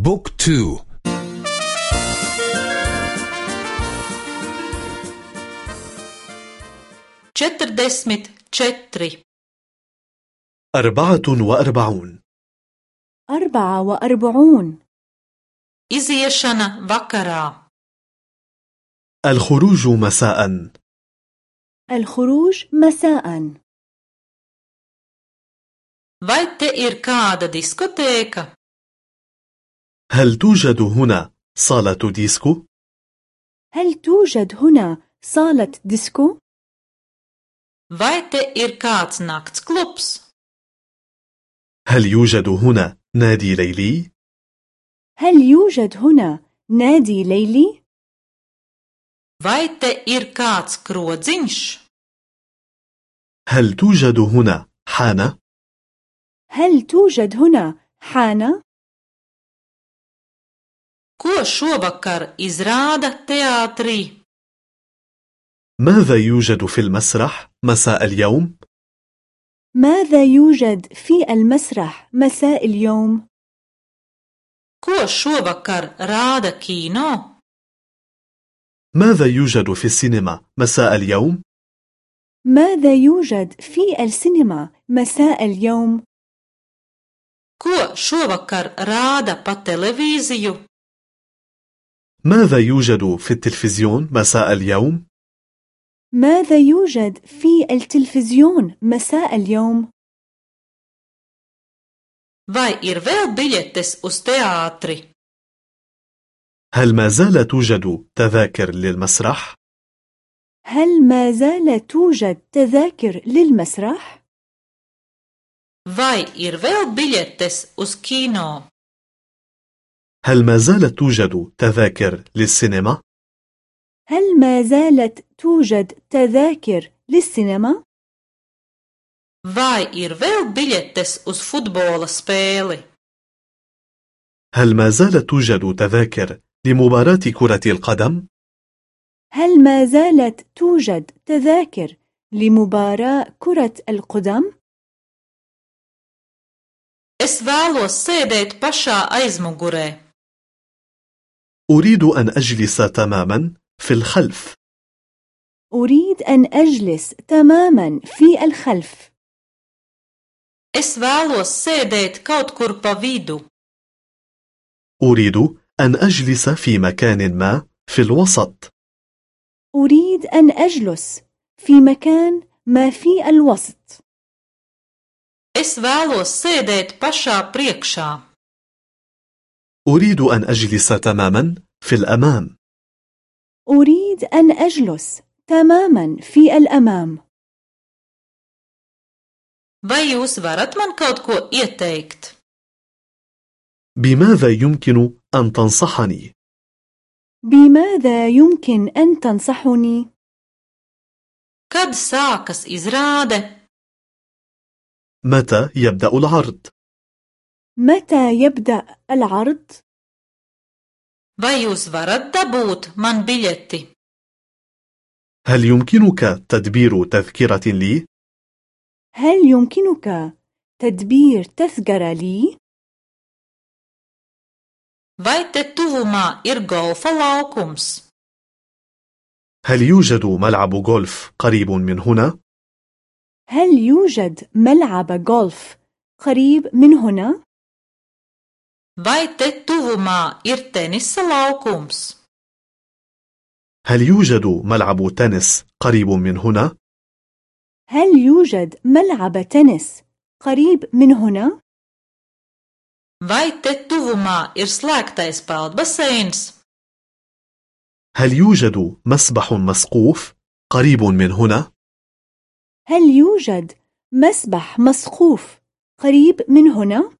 بوك تو. četrdesmit četri أربعة وأربعون. أربعة وأربعون. iziešana vakarā الخروج مساء. الخروج مساء. vai te ir kāda diskotēka هل توجد هنا صالة ديسكو؟ هل توجد هنا صالة ديسكو؟ vai te ir kāds nakts klubs هل يوجد هنا نادي ليلي؟ هل يوجد هنا نادي ليلي؟ vai te ir kāds krodziņš هل توجد هنا حانة؟ هل توجد هنا حانة؟ Ko šovakar izrāda teātrī ماذا يوجد في المسرح مساء اليوم؟ ماذا يوجد في المسرح مساء اليوم؟ ko šovakar rāda kino ماذا يوجد في السينما مساء اليوم؟ ماذا يوجد في السينما مساء اليوم؟ ko šovakar rāda pa televīziju ماذا يوجد في التلفزيون مساء اليوم؟ ماذا يوجد في التلفزيون مساء اليوم؟ vai ir vēl biļetes uz teātri هل ما زال توجد تذاكر للمسرح؟ هل ما زال توجد تذاكر للمسرح؟ vai ir vēl biļetes uz kino هل ما زالت توجد تذاكر للسينما؟ هل ما زالت توجد تذاكر للسينما؟ vai ir vēl biļetes uz futbola spēli هل ما زالت توجد تذاكر لمباراة كرة القدم؟ هل ما زالت توجد تذاكر لمباراة كرة القدم؟ es vēlos sēdēt pašā aizmugurē أريد أن أجلس تماما في الخلف. أريد أن أجلس تماما في الخلف. Es vēlos sēdēt kaut kur pa vidu. أريد أن أجلس في مكان ما في الوسط. أريد أن أجلس في مكان ما في الوسط. Es vēlos sēdēt pašā priekšā. أريد أن أجلس تماما في الأمام أريد أن أجلس تماما في الأمام vai jūs varat man kaut ko ieteikt بماذا يمكن أن تنصحني؟ بماذا يمكن أن تنصحني؟ kad sākas izrāde متى يبدأ العرض؟ متى يبدأ العرض؟ vai jūs varat dabūt man biļeti هل يمكنك تدبير تذكرة لي؟ هل يمكنك تدبير تذكرة لي؟ vai te tuvumā ir golfa laukums هل يوجد ملعب غولف قريب من هنا؟ هل يوجد ملعب غولف قريب من هنا؟ Vai te tuvumā ir tenisa laukums هل يوجد ملعب تنس قريب من هنا؟ هل يوجد ملعب تنس قريب من هنا؟ vai te tuvumā ir slēgtais peldbaseins هل يوجد مسبح مسقوف قريب من هنا؟ هل يوجد مسبح مسقوف قريب من هنا؟